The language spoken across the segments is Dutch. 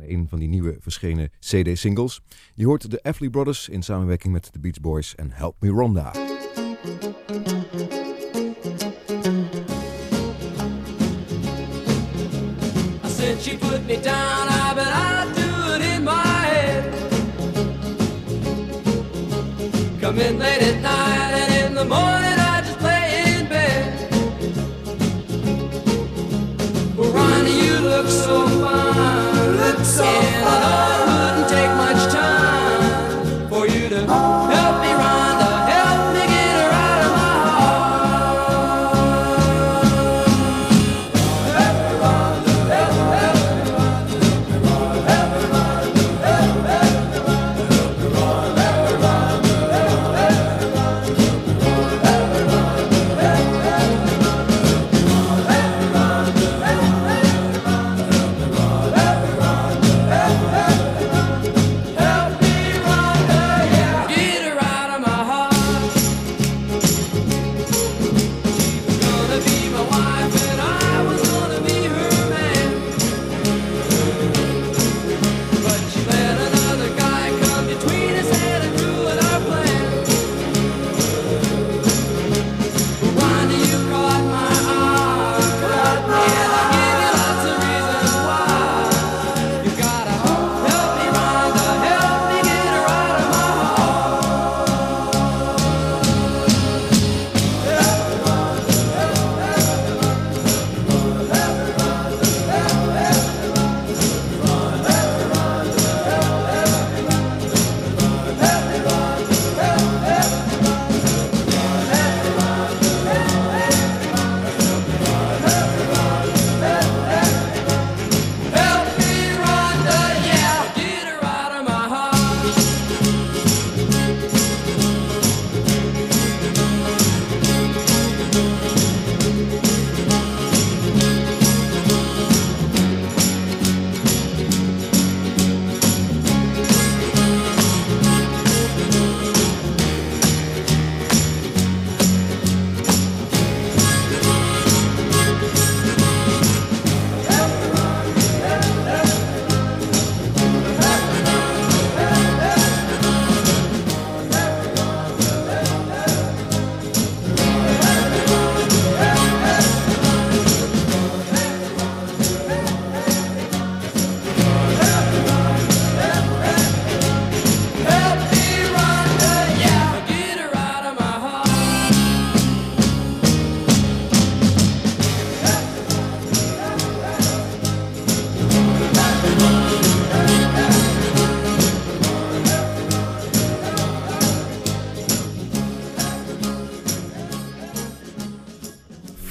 een van die nieuwe verschenen CD-singles. Je hoort de Effley Brothers in samenwerking met de Beach Boys en Help Me Ronda. Come night. song.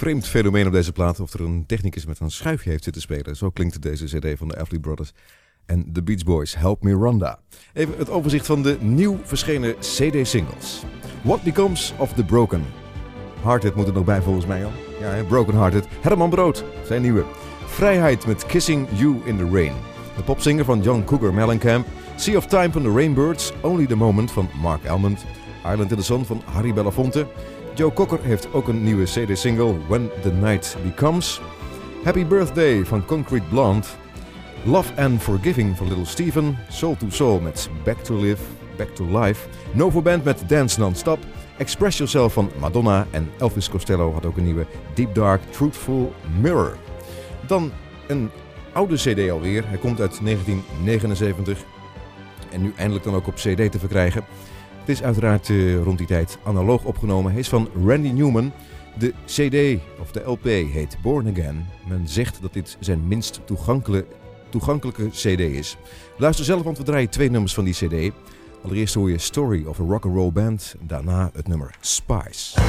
Vreemd fenomeen op deze plaat of er een technicus met een schuifje heeft zitten spelen. Zo klinkt deze cd van de Everly Brothers en The Beach Boys, Help Me Rhonda. Even het overzicht van de nieuw verschenen cd-singles. What Becomes of the Broken. Hearted moet er nog bij volgens mij al. Ja, Broken Hearted. Herman Brood, zijn nieuwe. Vrijheid met Kissing You in the Rain. De popzinger van John Cougar Mellencamp. Sea of Time van The Rainbirds. Only the Moment van Mark Almond. Island in the Sun van Harry Belafonte. Joe Cocker heeft ook een nieuwe CD-single, When the Night Becomes. Happy Birthday van Concrete Blonde. Love and Forgiving van Little Steven. Soul to Soul met Back to Live, Back to Life. Novo Band met Dance Non-Stop. Express Yourself van Madonna. En Elvis Costello had ook een nieuwe Deep Dark Truthful Mirror. Dan een oude CD alweer. Hij komt uit 1979. En nu eindelijk dan ook op CD te verkrijgen. Het is uiteraard eh, rond die tijd analoog opgenomen. Hij is van Randy Newman. De CD of de LP heet Born Again. Men zegt dat dit zijn minst toegankelijke, toegankelijke CD is. Luister zelf, want we draaien twee nummers van die CD. Allereerst hoor je Story of a Rock'n'Roll Band. Daarna het nummer Spice.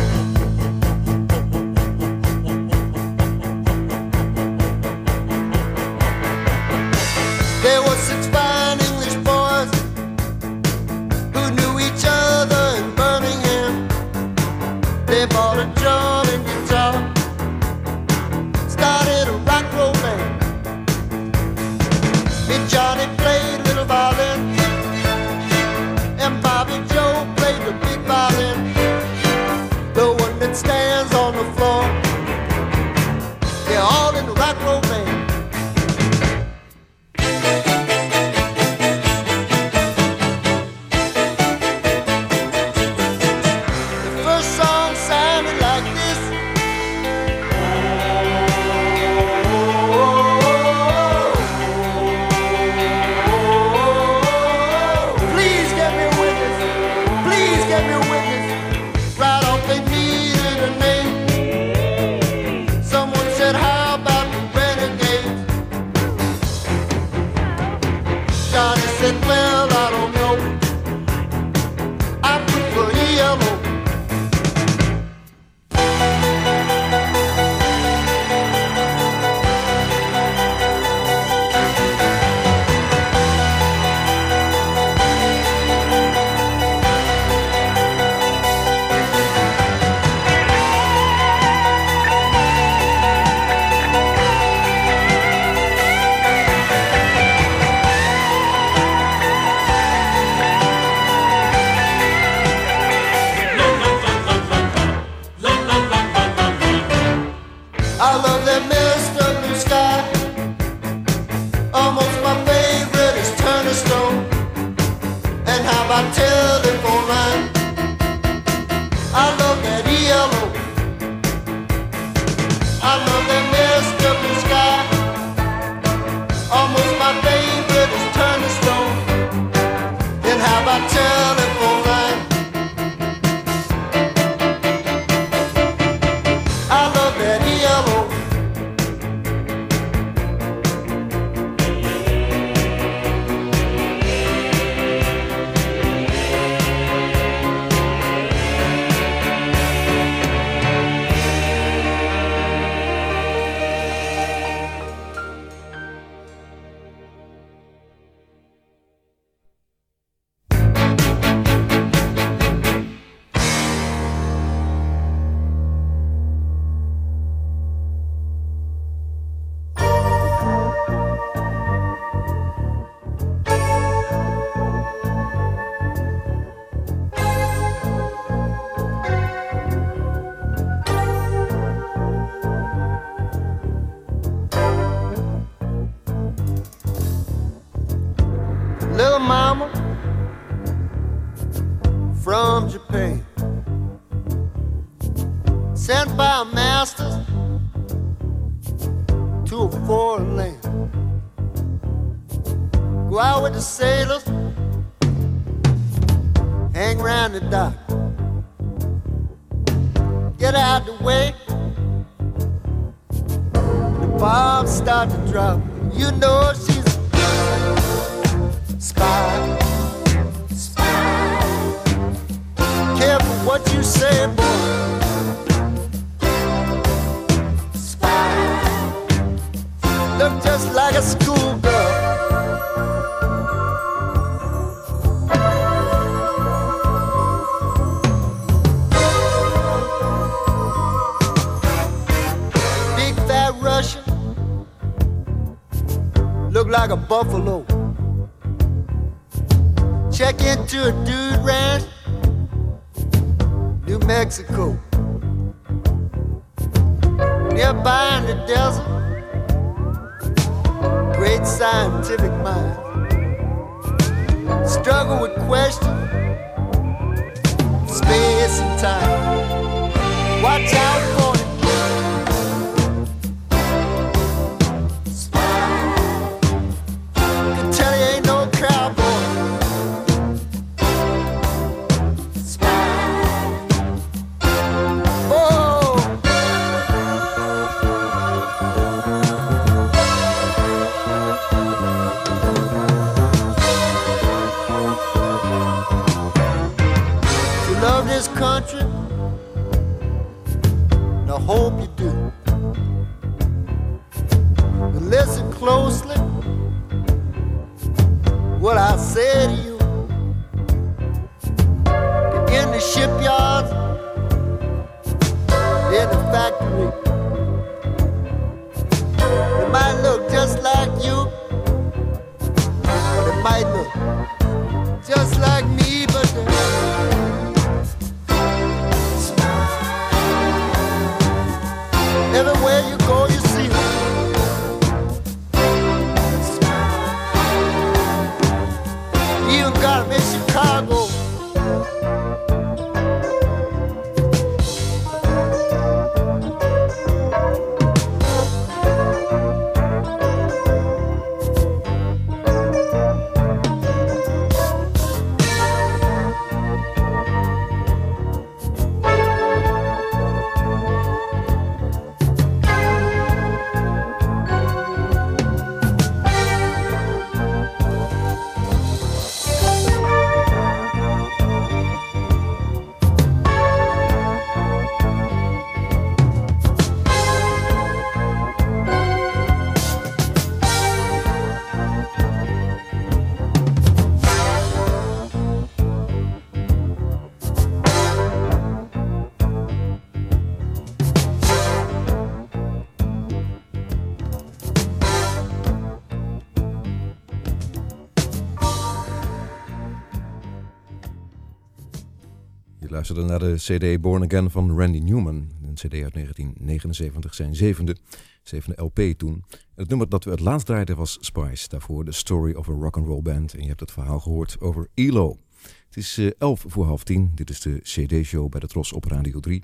luisterde naar de CD Born Again van Randy Newman. Een CD uit 1979, zijn zevende, zevende LP toen. Het nummer dat we het laatst draaiden was Spice. Daarvoor The Story of a Rock and Roll Band. En je hebt het verhaal gehoord over ELO. Het is eh, 11 voor half 10. Dit is de CD-show bij de Tros op Radio 3.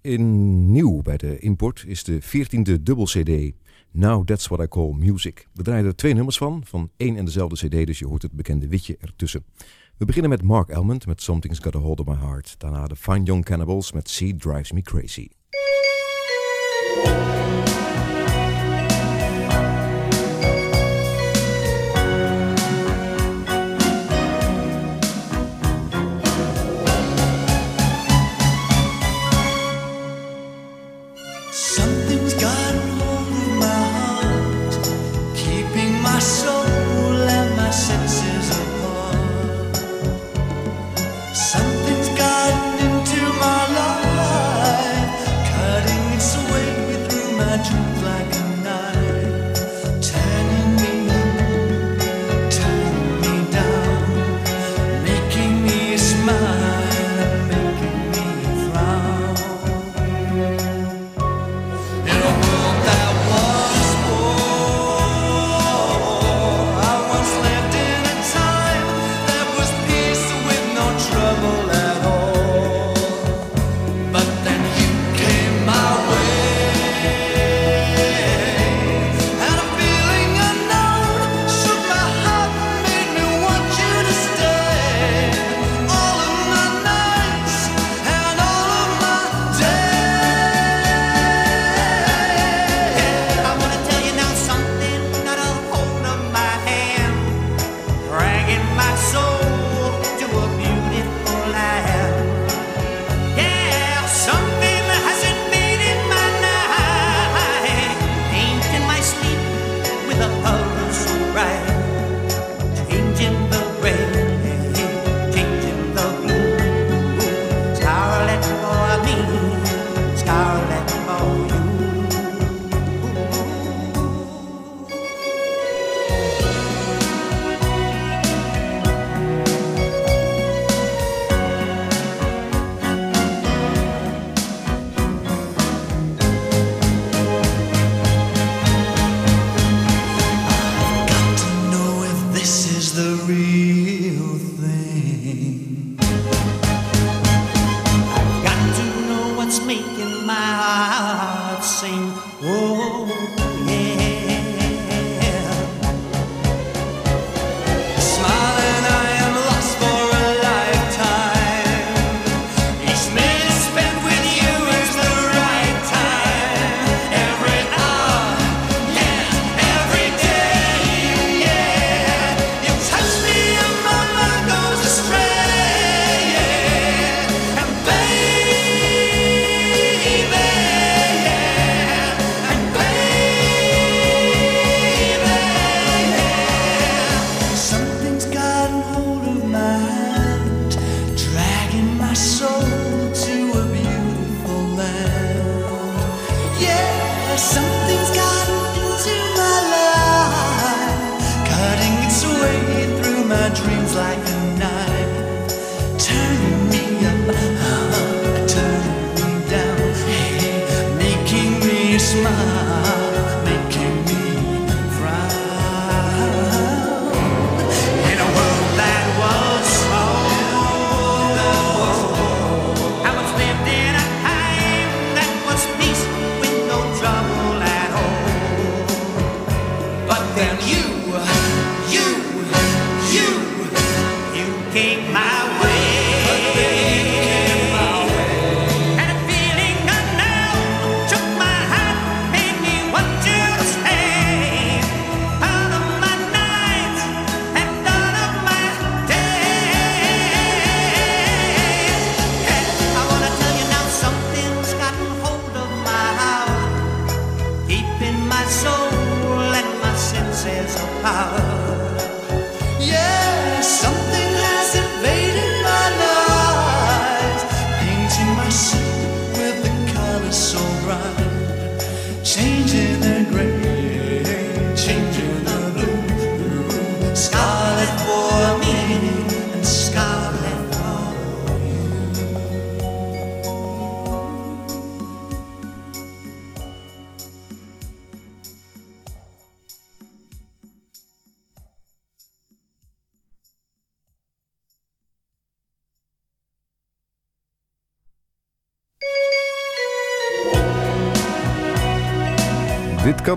In nieuw bij de import is de 14e dubbel CD. Now That's What I Call Music. We draaiden er twee nummers van, van één en dezelfde CD, dus je hoort het bekende witje ertussen. We beginnen met Mark Elmond met Something's Got a Hold on My Heart. Daarna de Fine Young Cannibals met She Drives Me Crazy.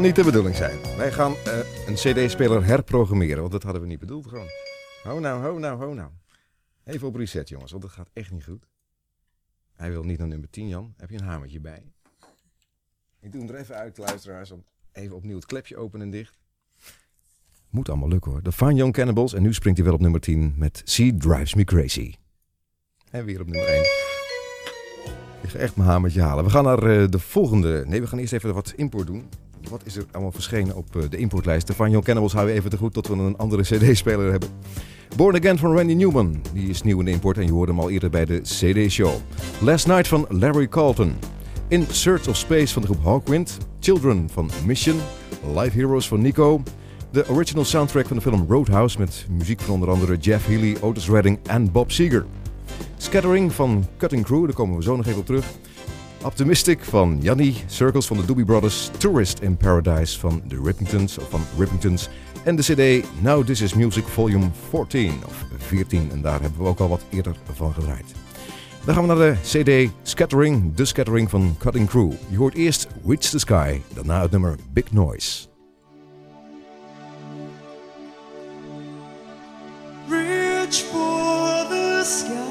Niet de bedoeling zijn. Wij gaan eh, een CD-speler herprogrammeren, want dat hadden we niet bedoeld gewoon. Ho nou, ho nou, ho nou. Even op reset, jongens, want dat gaat echt niet goed. Hij wil niet naar nummer 10, Jan. Heb je een hamertje bij? Ik doe hem er even uit, luisteraars, om even opnieuw het klepje open en dicht. Moet allemaal lukken hoor. De Fine Young Cannibals. En nu springt hij wel op nummer 10 met Sea Drives Me Crazy. En weer op nummer 1. Ik ga echt mijn hamertje halen. We gaan naar eh, de volgende. Nee, we gaan eerst even wat import doen. Wat is er allemaal verschenen op eh, de importlijst? De Fine Young Cannibals houden we even te goed tot we een andere CD-speler hebben. Born Again van Randy Newman. Die is nieuw in de import en je hoorde hem al eerder bij de CD-show. Last Night van Larry Carlton. In Search of Space van de groep Hawkwind. Children van Mission. Live Heroes van Nico. De original soundtrack van de film Roadhouse met muziek van onder andere Jeff Healey, Otis Redding en Bob Seger. Scattering van Cutting Crew, daar komen we zo nog even op terug. Optimistic van Janni, Circles van de Doobie Brothers, Tourist in Paradise van de Rippingtons, of van Rippingtons en de CD Now This Is Music Volume 14 of 14 en daar hebben we ook al wat eerder van gedraaid. Dan gaan we naar de CD Scattering, de Scattering van Cutting Crew. Je hoort eerst Reach the Sky, daarna het nummer Big Noise. Reach for the sky,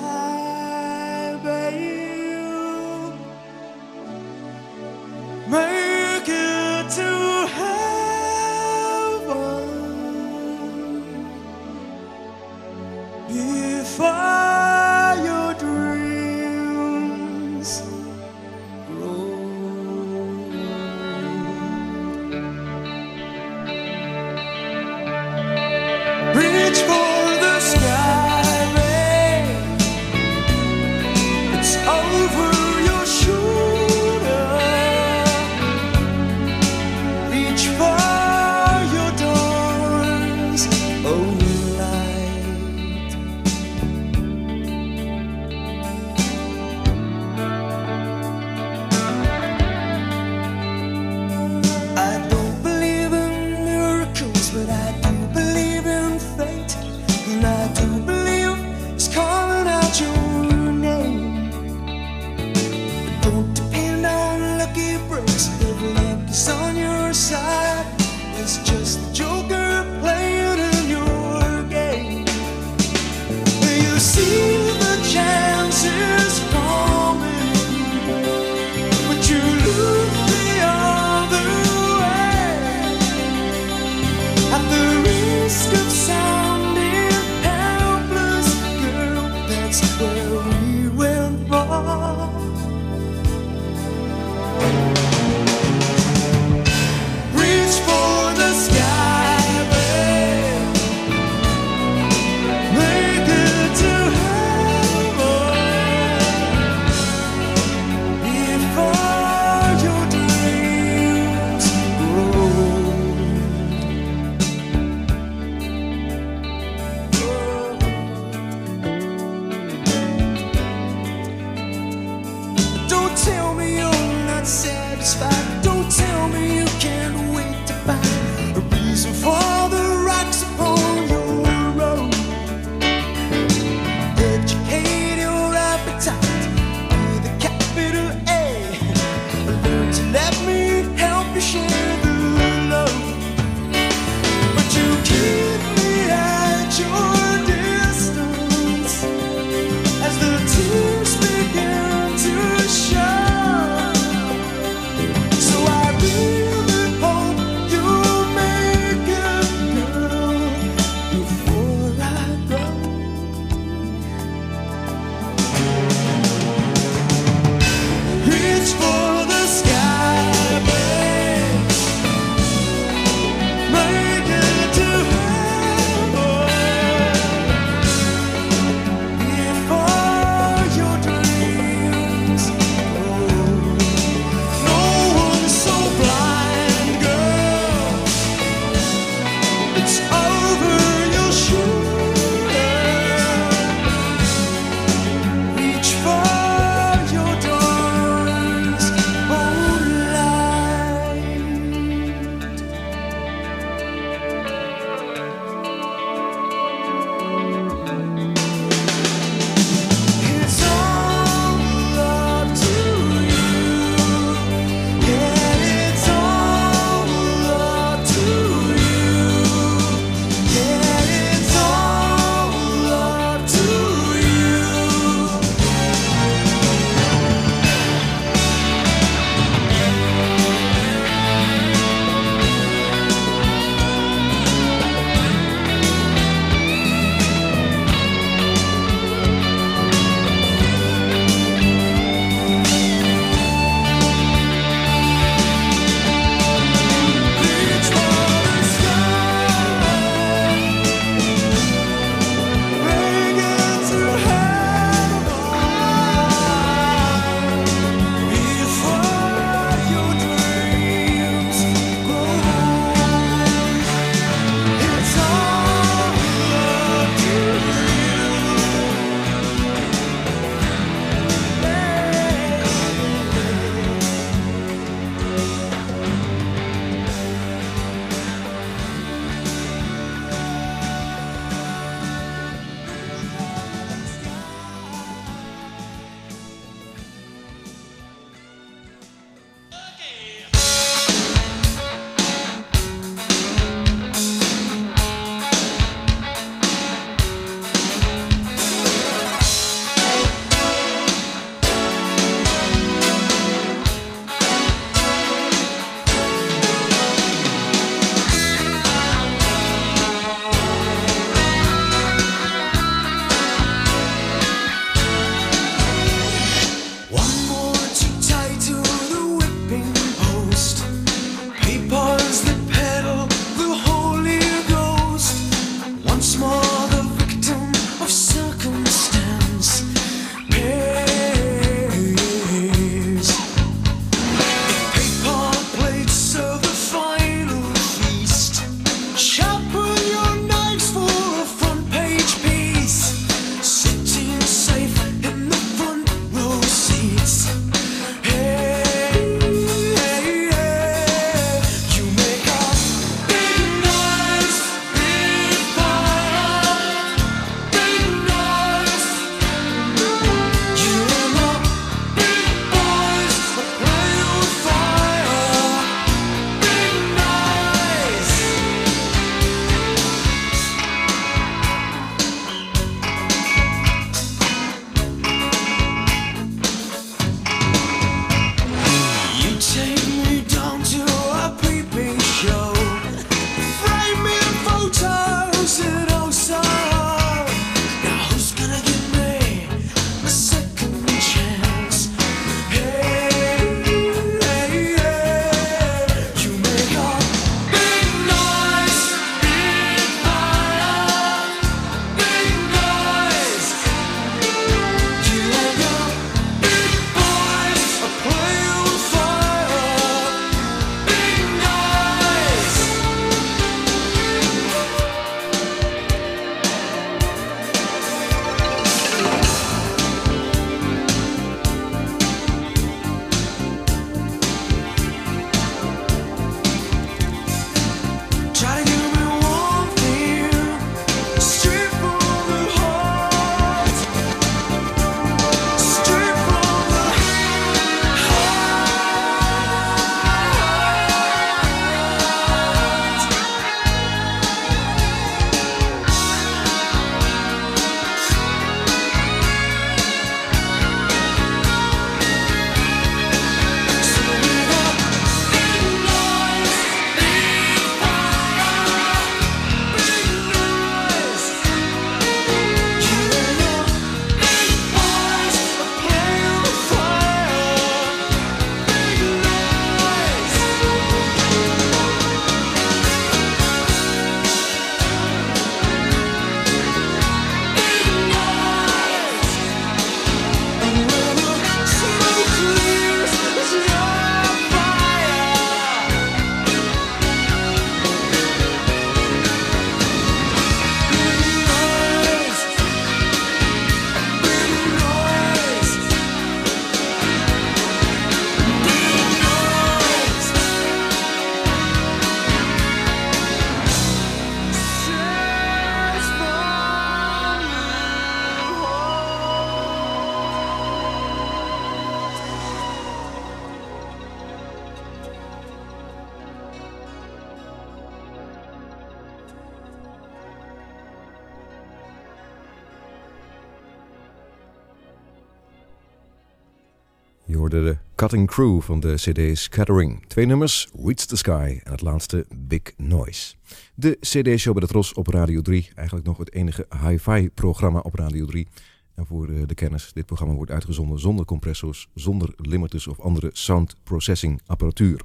Cutting Crew van de CD Scattering. Twee nummers, Reach the Sky en het laatste Big Noise. De CD-show bij de Tros op Radio 3. Eigenlijk nog het enige hi-fi programma op Radio 3. En voor eh, de kennis, dit programma wordt uitgezonden zonder compressors, zonder limiters of andere sound processing apparatuur.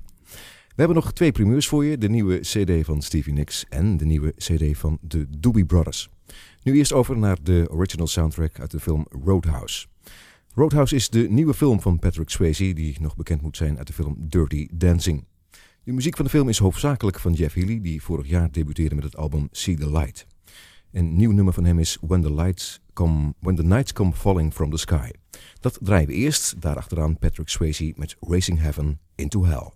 We hebben nog twee primeurs voor je. De nieuwe CD van Stevie Nicks en de nieuwe CD van de Doobie Brothers. Nu eerst over naar de original soundtrack uit de film Roadhouse. Roadhouse is de nieuwe film van Patrick Swayze, die nog bekend moet zijn uit de film Dirty Dancing. De muziek van de film is hoofdzakelijk van Jeff Healey, die vorig jaar debuteerde met het album See the Light. Een nieuw nummer van hem is When the, Lights come, When the Nights Come Falling from the Sky. Dat draaien we eerst, daarachteraan Patrick Swayze met Racing Heaven into Hell.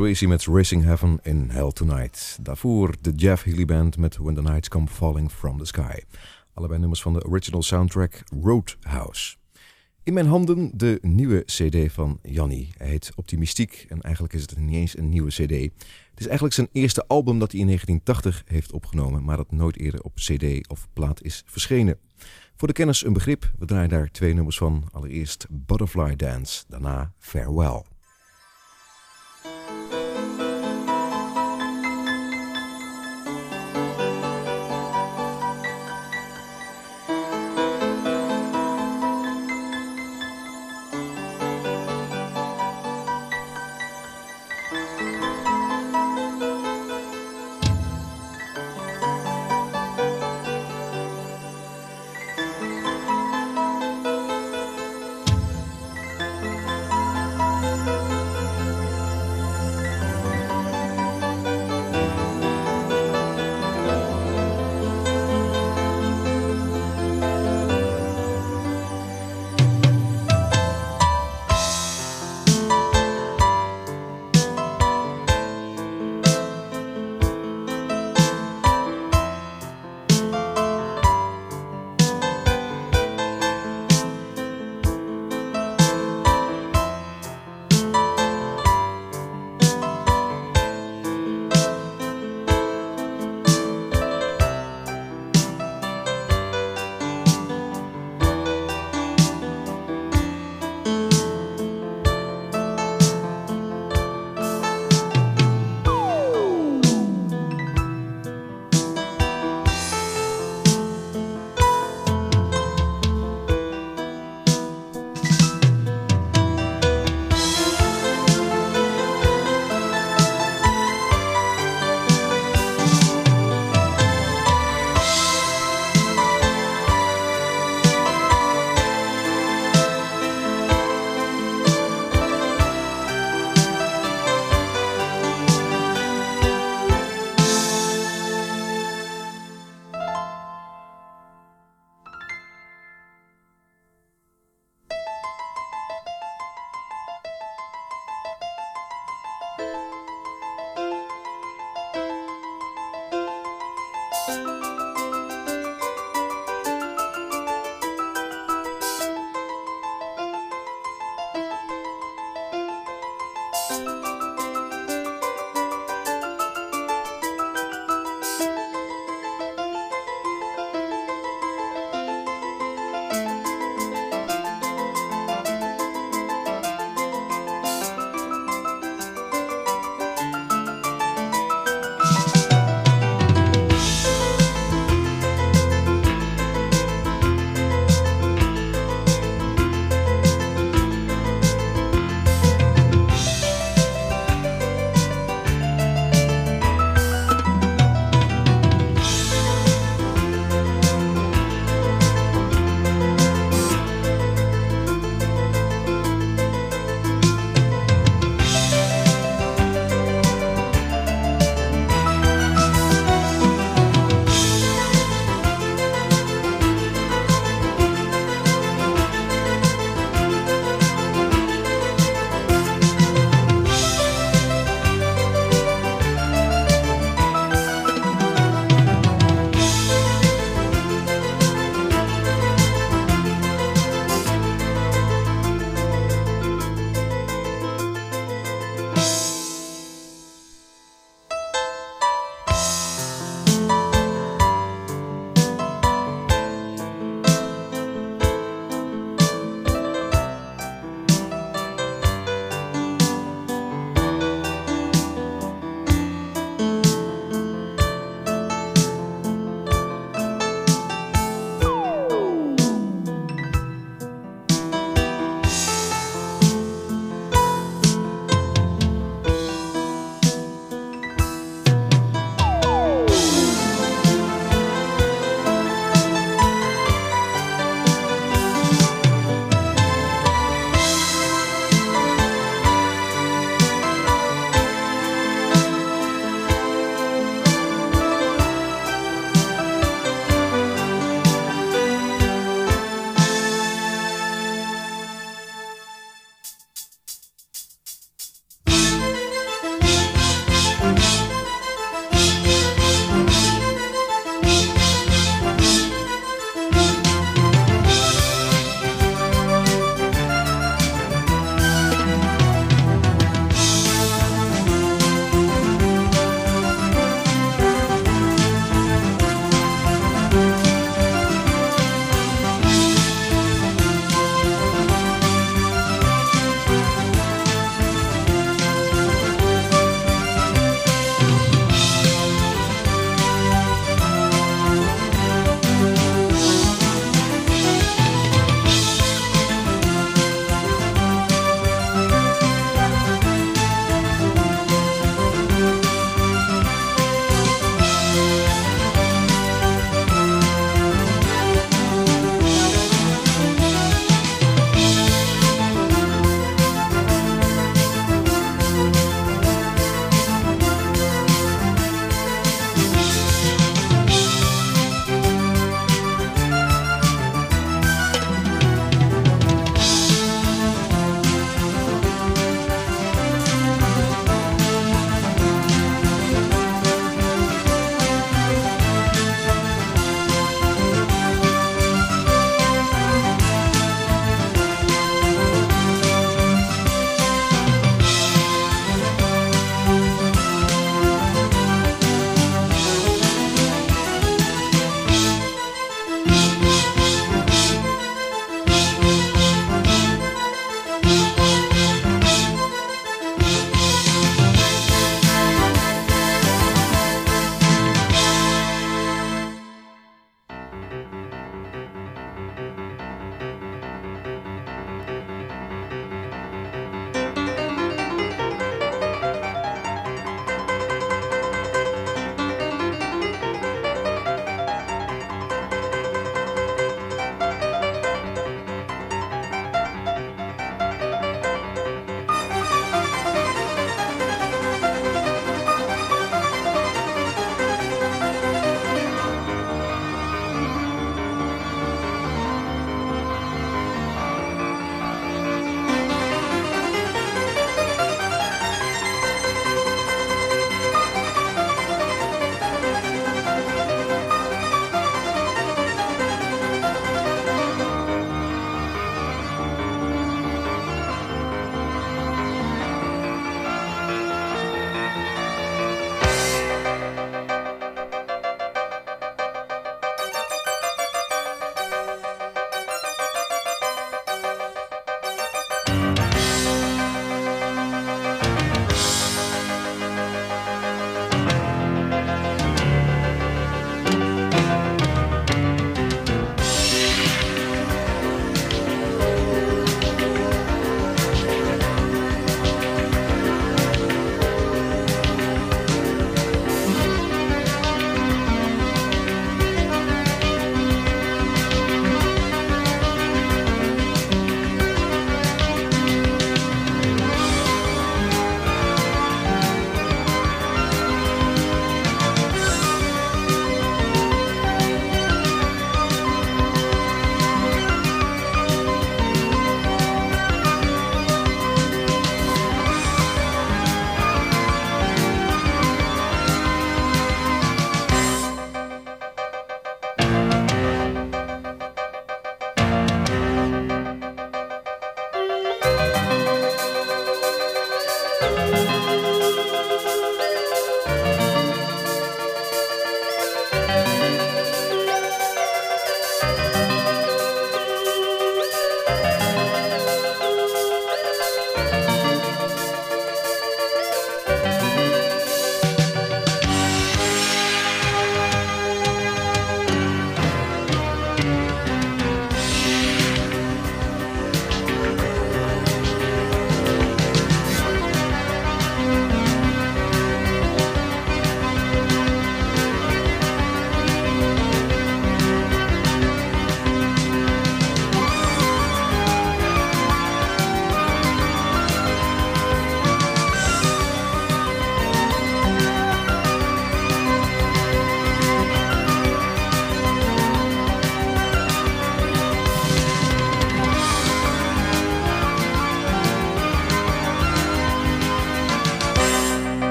Tracy met Racing Heaven in Hell Tonight. Daarvoor de Jeff Healy Band met When the Nights Come Falling From The Sky. Allebei nummers van de original soundtrack Roadhouse. In mijn handen de nieuwe cd van Janni. Hij heet Optimistiek en eigenlijk is het niet eens een nieuwe cd. Het is eigenlijk zijn eerste album dat hij in 1980 heeft opgenomen, maar dat nooit eerder op cd of plaat is verschenen. Voor de kennis een begrip, we draaien daar twee nummers van. Allereerst Butterfly Dance, daarna Farewell.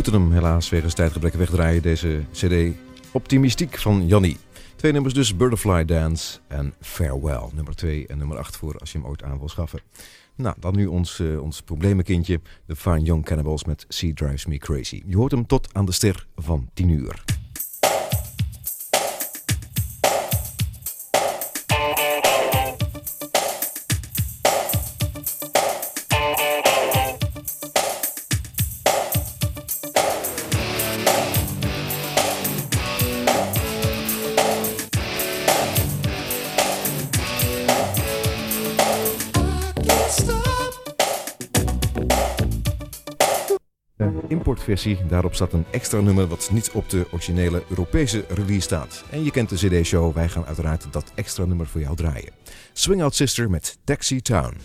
Moeten hem helaas wegens tijdgebrek wegdraaien, deze cd Optimistiek van Jannie. Twee nummers dus, Butterfly Dance en Farewell. Nummer 2 en nummer 8 voor als je hem ooit aan wil schaffen. Nou, dan nu ons, eh, ons probleemkindje, de Fine Young Cannibals met Sea Drives Me Crazy. Je hoort hem tot aan de ster van 10 uur. Daarop staat een extra nummer wat niet op de originele Europese release staat. En je kent de CD-show, wij gaan uiteraard dat extra nummer voor jou draaien. Swing Out Sister met Taxi Town.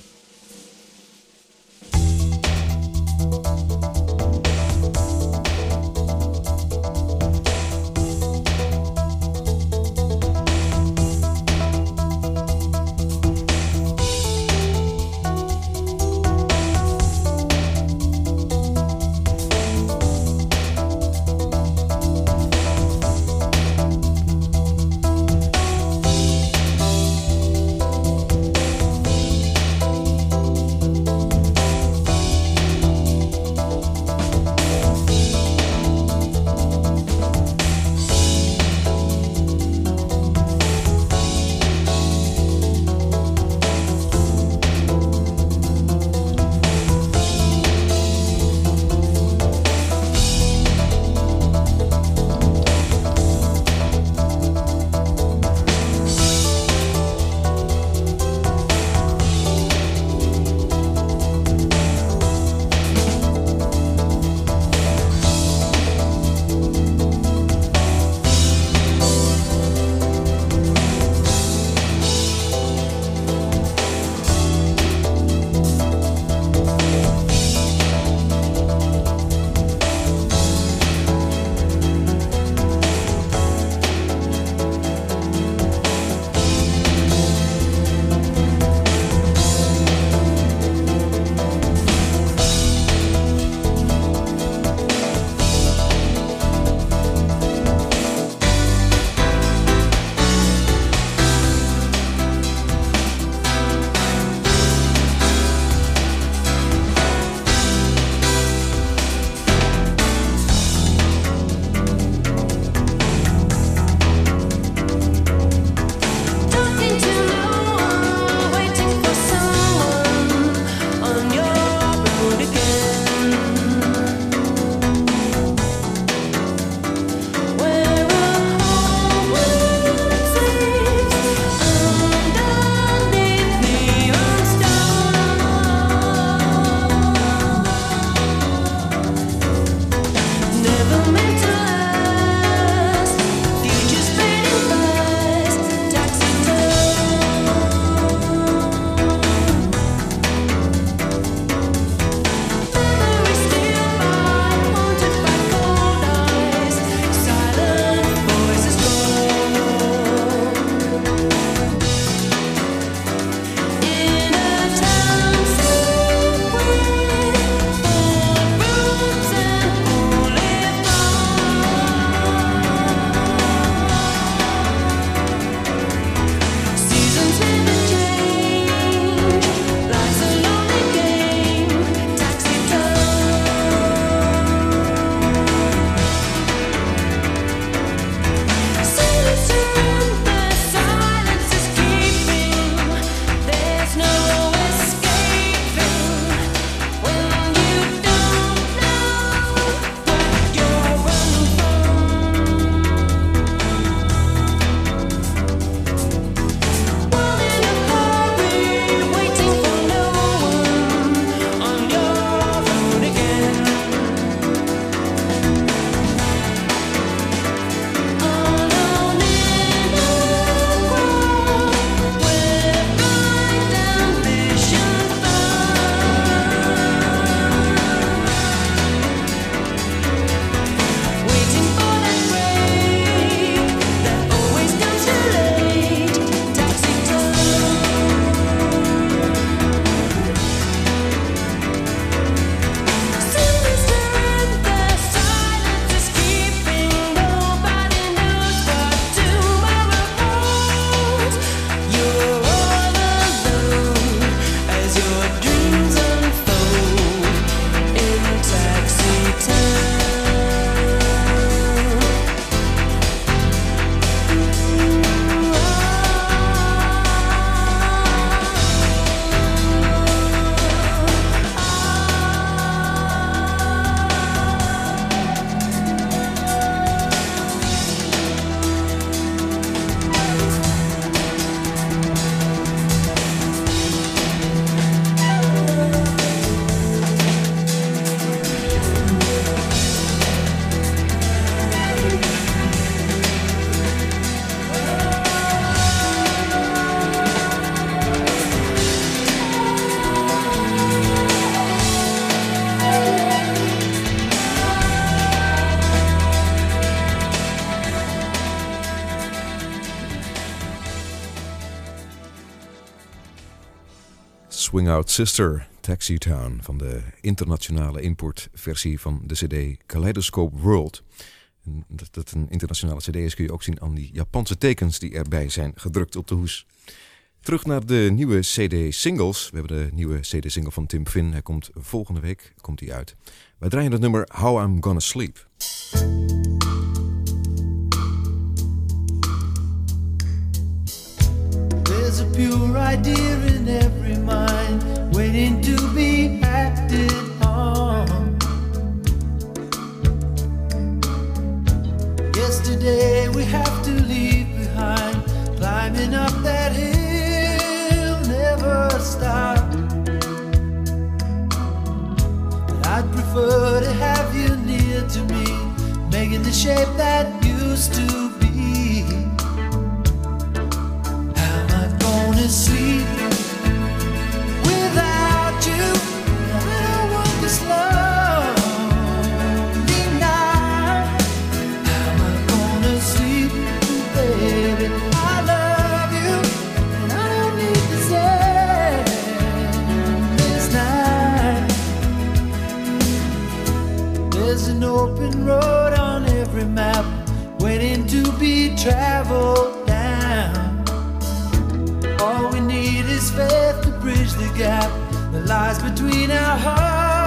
Out Sister, Taxi Town van de internationale importversie van de CD Kaleidoscope World. Dat dat een internationale CD is, kun je ook zien aan die Japanse tekens die erbij zijn gedrukt op de hoes. Terug naar de nieuwe CD-singles. We hebben de nieuwe CD-single van Tim Finn. Hij komt volgende week komt hij uit. Wij draaien het nummer How I'm Gonna Sleep. Pure idea in every mind waiting to be acted on. Yesterday we have to leave behind, climbing up that hill, never stop. But I'd prefer to have you near to me, making the shape that used to be. Open road on every map, waiting to be traveled bridge the gap that lies between our hearts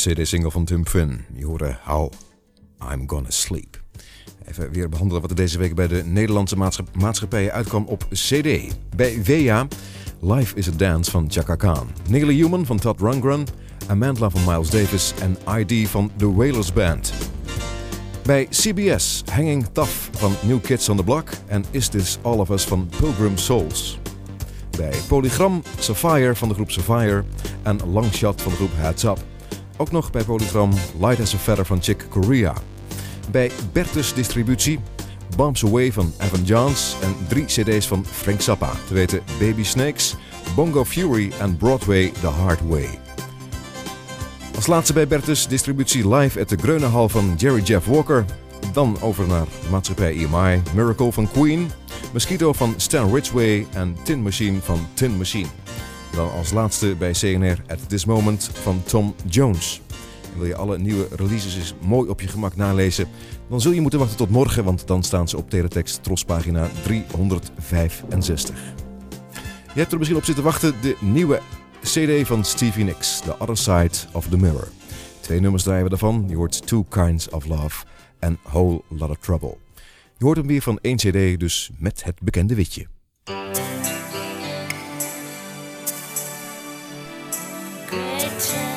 CD-single van Tim Finn. Je hoorde How I'm Gonna Sleep. Even weer behandelen wat er deze week bij de Nederlandse maatscha- maatschappijen uitkwam op CD. Bij WEA, Life is a Dance van Chaka Khan. Nearly Human van Todd Rundgren. Amandla van Miles Davis en ID van The Wailers Band. Bij CBS, Hanging Tough van New Kids on the Block en Is This All of Us van Pilgrim Souls. Bij Polygram, Sapphire van de groep Sapphire en Longshot van de groep Heads Up. Ook nog bij Polygram Light as a Feather van Chick Corea. Bij Bertus Distributie Bombs Away van Evan Johns en drie cd's van Frank Zappa. Te weten Baby Snakes, Bongo Fury en Broadway The Hard Way. Als laatste bij Bertus Distributie live at de Greunehal van Jerry Jeff Walker. Dan over naar maatschappij EMI, Miracle van Queen, Mosquito van Stan Ridgway en Tin Machine van Tin Machine. Dan als laatste bij CNR At This Moment van Tom Jones. En wil je alle nieuwe releases eens mooi op je gemak nalezen, dan zul je moeten wachten tot morgen, want dan staan ze op Teletext Trospagina 365. Je hebt er misschien op zitten wachten, de nieuwe CD van Stevie Nicks, The Other Side of the Mirror. Twee nummers draaien we daarvan. Je hoort Two Kinds of Love en Whole Lot of Trouble. Je hoort hem weer van één CD, dus met het bekende witje. good time.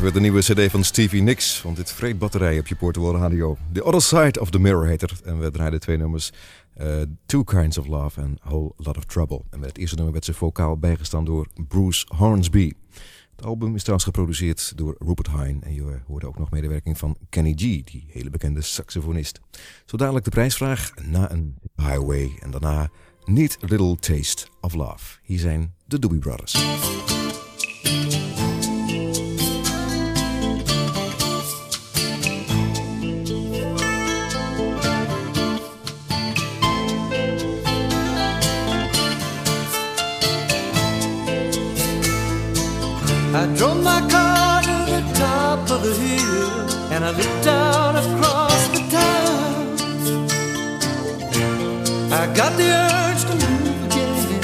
We werd de nieuwe cd van Stevie Nicks. Want dit vreet batterij op je portable radio. The Other Side of the Mirror Hater. En we draaiden twee nummers. Eh, Two Kinds of Love en Whole Lot of Trouble. En met het eerste nummer werd zijn vocaal bijgestaan door Bruce Hornsby. Het album is trouwens geproduceerd door Rupert Hine. En je hoorde ook nog medewerking van Kenny G, die hele bekende saxofonist. Zo dadelijk de prijsvraag na een highway. En daarna Need a Little Taste of Love. Hier zijn de Doobie Brothers. I drove my car to the top of the hill and I looked out across the town. I got the urge to move again.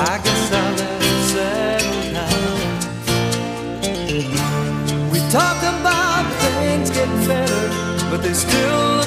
I guess I'll settle down. We talk about things getting better, but they still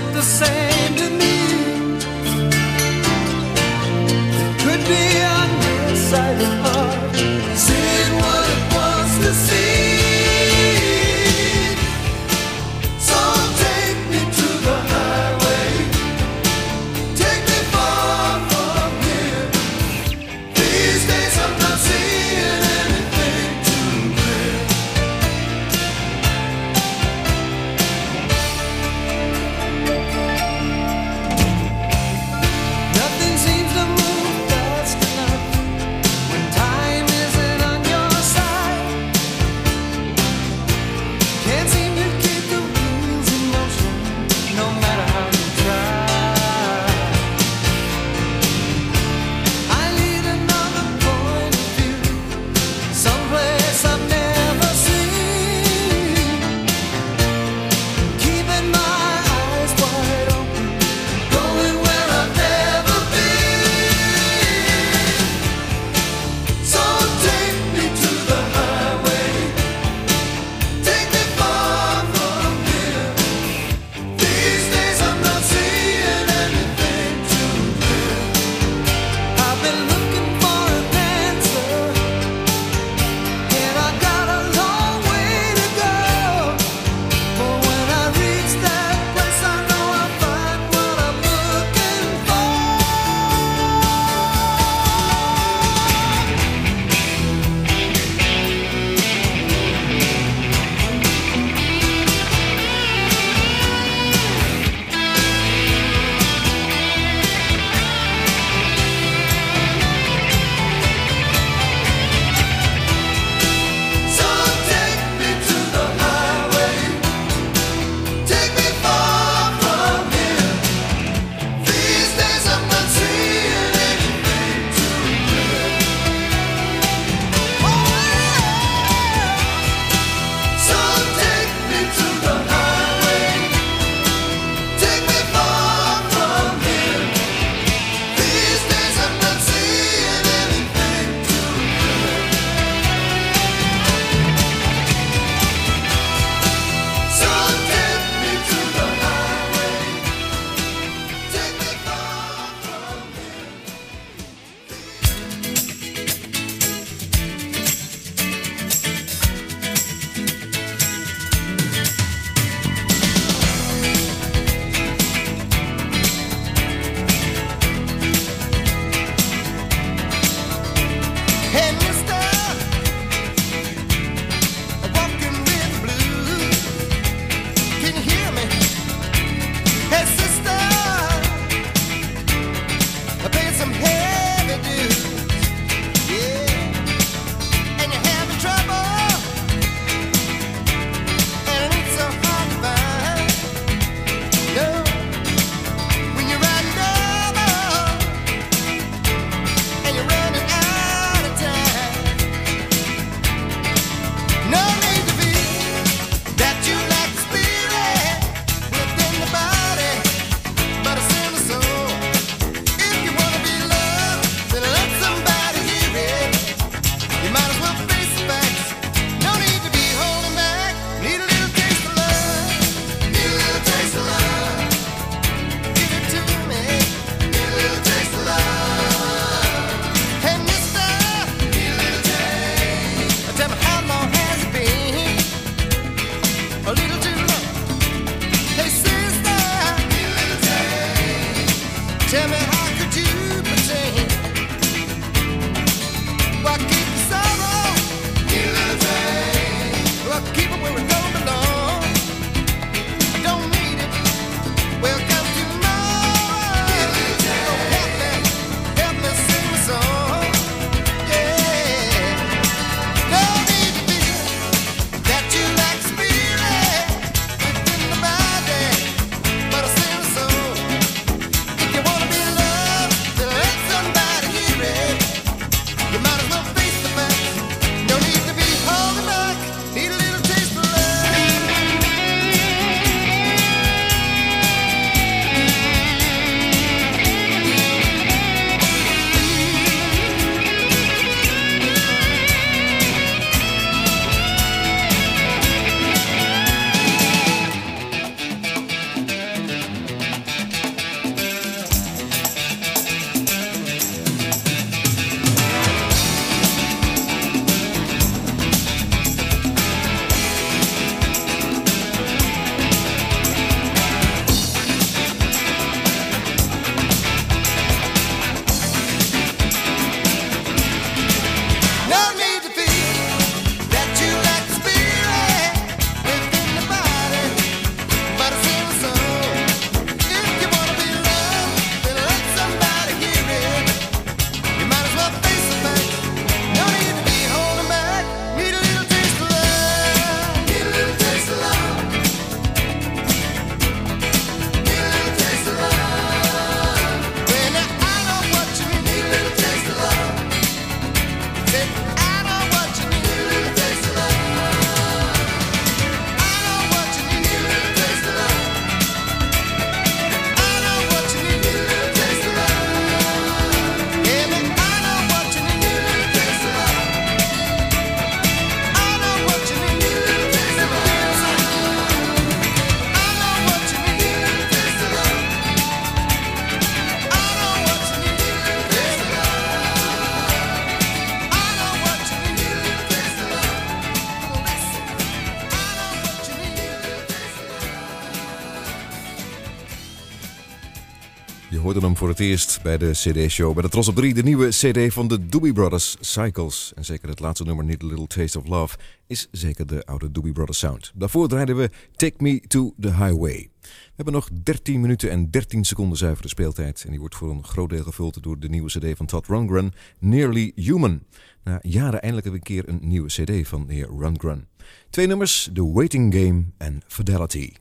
het eerst bij de CD-show. Bij de Tros op 3, de nieuwe CD van de Doobie Brothers, Cycles. En zeker het laatste nummer, Need a Little Taste of Love, is zeker de oude Doobie Brothers sound. Daarvoor draaiden we Take Me to the Highway. We hebben nog 13 minuten en 13 seconden zuivere speeltijd. En die wordt voor een groot deel gevuld door de nieuwe CD van Todd Rundgren, Nearly Human. Na jaren eindelijk heb een keer een nieuwe CD van de heer Rundgren. Twee nummers, The Waiting Game en Fidelity.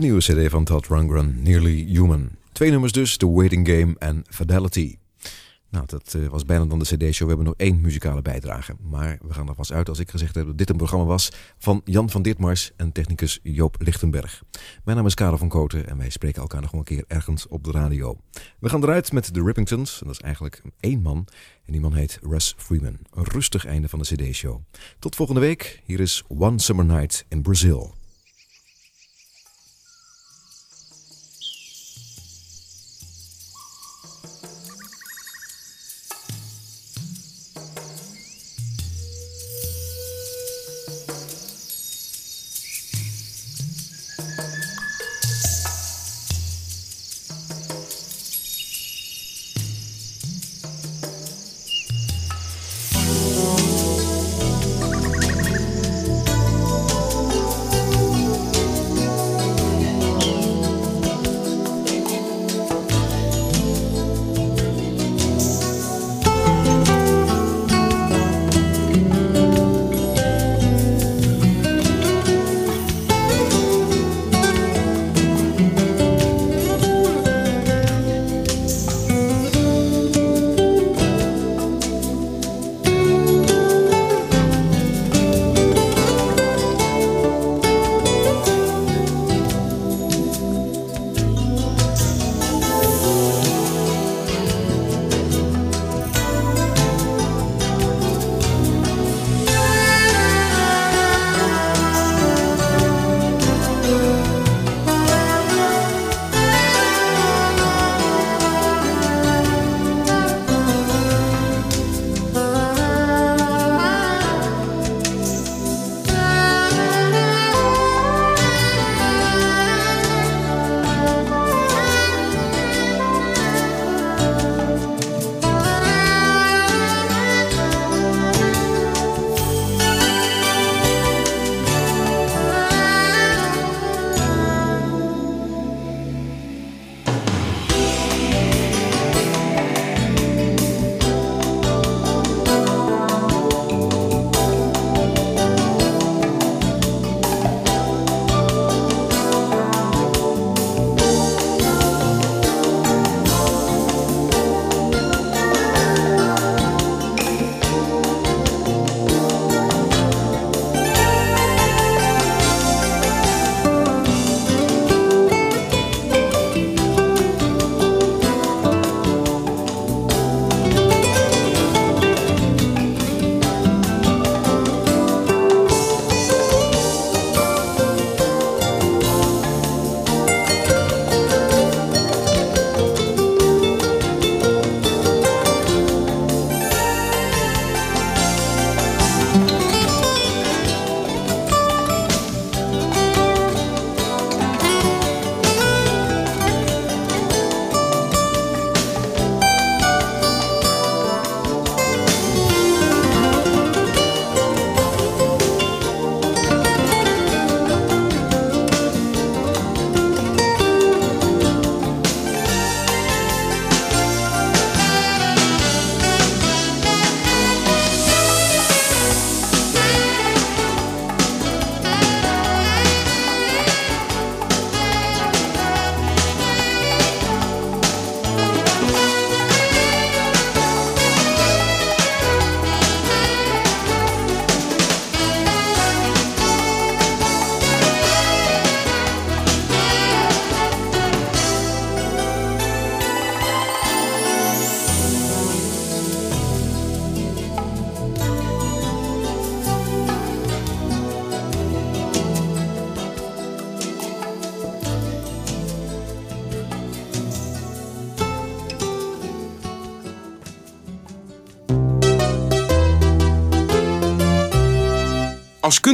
de nieuwe CD van Todd Rundgren, Nearly Human. Twee nummers dus, The Waiting Game en Fidelity. Nou, dat eh, was bijna dan de CD-show. We hebben nog één muzikale bijdrage. Maar we gaan er vast uit als ik gezegd heb dat dit een programma was van Jan van Ditmars en technicus Joop Lichtenberg. Mijn naam is Karel van Koten en wij spreken elkaar nog een keer ergens op de radio. We gaan eruit met de Rippingtons. En dat is eigenlijk één man. En die man heet Russ Freeman. Een rustig einde van de CD-show. Tot volgende week. Hier is One Summer Night in Brazil.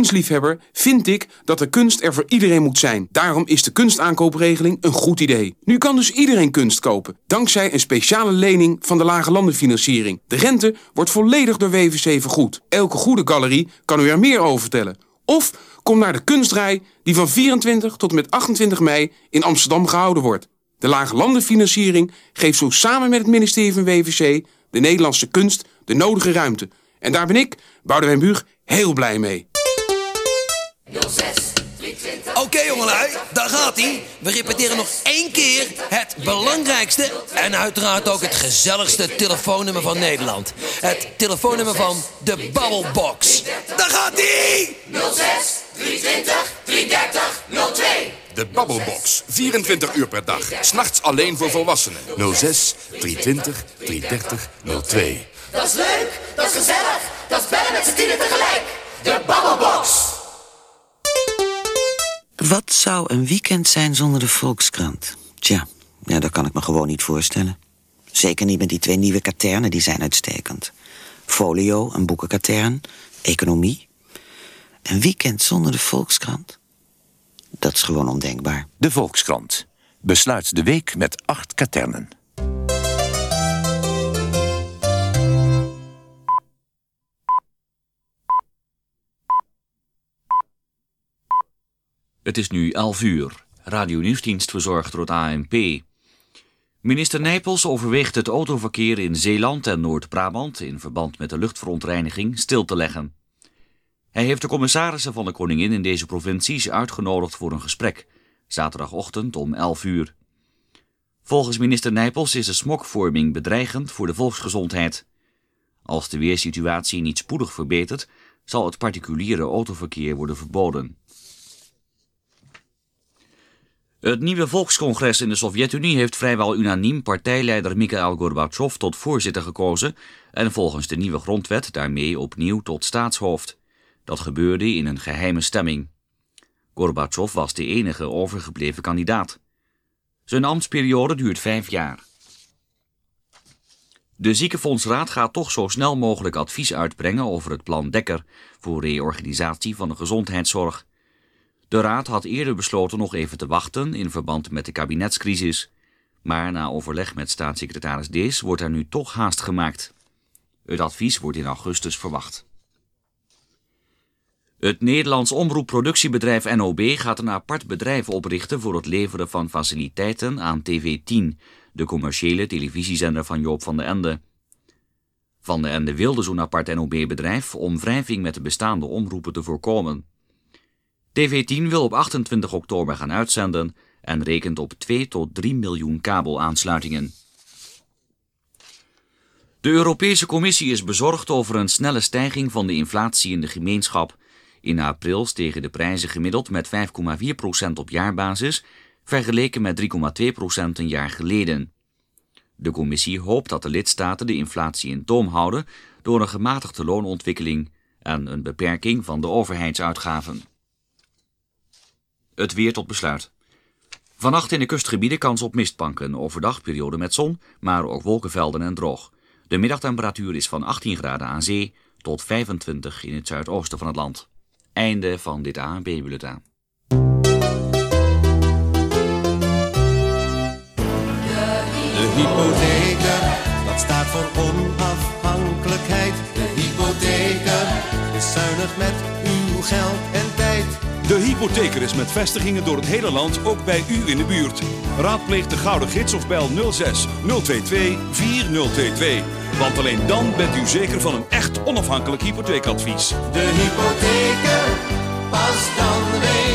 Kunstliefhebber vind ik dat de kunst er voor iedereen moet zijn. Daarom is de kunstaankoopregeling een goed idee. Nu kan dus iedereen kunst kopen, dankzij een speciale lening van de Lage Landenfinanciering. De rente wordt volledig door WVC vergoed. Elke goede galerie kan u er meer over vertellen. Of kom naar de kunstrij die van 24 tot en met 28 mei in Amsterdam gehouden wordt. De Lage Landenfinanciering geeft zo samen met het ministerie van WVC de Nederlandse kunst de nodige ruimte. En daar ben ik, Boudewijn Buug, heel blij mee. Oké jongelui, daar gaat hij. We repeteren nog één keer het belangrijkste en uiteraard ook het gezelligste telefoonnummer van Nederland. Het telefoonnummer van de Babbelbox. Daar gaat hij! 06 320 330 02. De Babbelbox. 24 uur per dag. S'nachts alleen voor volwassenen. 06 320 330 02. Dat is leuk, dat is gezellig, dat is bellen met z'n tienen tegelijk. De Babbelbox. Wat zou een weekend zijn zonder de Volkskrant? Tja, ja, dat kan ik me gewoon niet voorstellen. Zeker niet met die twee nieuwe katernen, die zijn uitstekend. Folio, een boekenkatern, economie. Een weekend zonder de Volkskrant? Dat is gewoon ondenkbaar. De Volkskrant. Besluit de week met acht katernen. Het is nu 11 uur. Radio Nieuwsdienst verzorgd door het ANP. Minister Nijpels overweegt het autoverkeer in Zeeland en Noord-Brabant in verband met de luchtverontreiniging stil te leggen. Hij heeft de commissarissen van de Koningin in deze provincies uitgenodigd voor een gesprek, zaterdagochtend om 11 uur. Volgens minister Nijpels is de smokvorming bedreigend voor de volksgezondheid. Als de weersituatie niet spoedig verbetert, zal het particuliere autoverkeer worden verboden. Het nieuwe volkscongres in de Sovjet-Unie heeft vrijwel unaniem partijleider Mikhail Gorbachev tot voorzitter gekozen en volgens de nieuwe grondwet daarmee opnieuw tot staatshoofd. Dat gebeurde in een geheime stemming. Gorbachev was de enige overgebleven kandidaat. Zijn ambtsperiode duurt vijf jaar. De ziekenfondsraad gaat toch zo snel mogelijk advies uitbrengen over het plan Dekker voor reorganisatie van de gezondheidszorg. De raad had eerder besloten nog even te wachten in verband met de kabinetscrisis. Maar na overleg met staatssecretaris Dees wordt er nu toch haast gemaakt. Het advies wordt in augustus verwacht. Het Nederlands omroepproductiebedrijf NOB gaat een apart bedrijf oprichten voor het leveren van faciliteiten aan TV10, de commerciële televisiezender van Joop van den Ende. Van den Ende wilde zo'n apart NOB-bedrijf om wrijving met de bestaande omroepen te voorkomen. TV10 wil op 28 oktober gaan uitzenden en rekent op 2 tot 3 miljoen kabelaansluitingen. De Europese Commissie is bezorgd over een snelle stijging van de inflatie in de gemeenschap. In april stegen de prijzen gemiddeld met 5,4% op jaarbasis, vergeleken met 3,2% een jaar geleden. De commissie hoopt dat de lidstaten de inflatie in toom houden door een gematigde loonontwikkeling en een beperking van de overheidsuitgaven. Het weer tot besluit. Vannacht in de kustgebieden kans op mistbanken, overdag periode met zon, maar ook wolkenvelden en droog. De middagtemperatuur is van 18 graden aan zee tot 25 in het zuidoosten van het land. Einde van dit ANB-bulletin. De hypotheker, dat staat voor onafhankelijkheid. De hypotheker is zuinig met uw geld en tijd. De hypotheker is met vestigingen door het hele land, ook bij u in de buurt. Raadpleeg de Gouden Gids of bel 06 022 4022. Want alleen dan bent u zeker van een echt onafhankelijk hypotheekadvies. De hypotheker, pas dan weet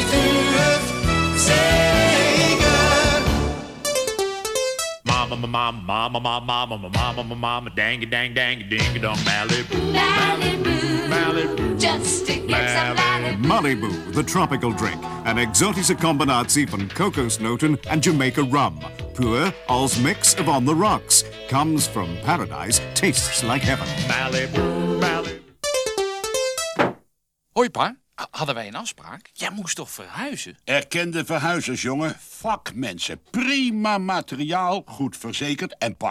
Mama, mama, mama, mama, mama, mama, mama, mama, dang, dang, dang, ding, dong, Malibu. Malibu, Malibu. just to get some Malibu. Malibu, the tropical drink. Een exotische combinatie van kokosnoten en Jamaica rum. Pure als mix of on the rocks. Comes from paradise, tastes like heaven. Malibu, Malibu. Hoi pa, H- hadden wij een afspraak? Jij moest toch verhuizen? Erkende verhuizers, jongen. Vakmensen. Prima materiaal, goed verzekerd en pa.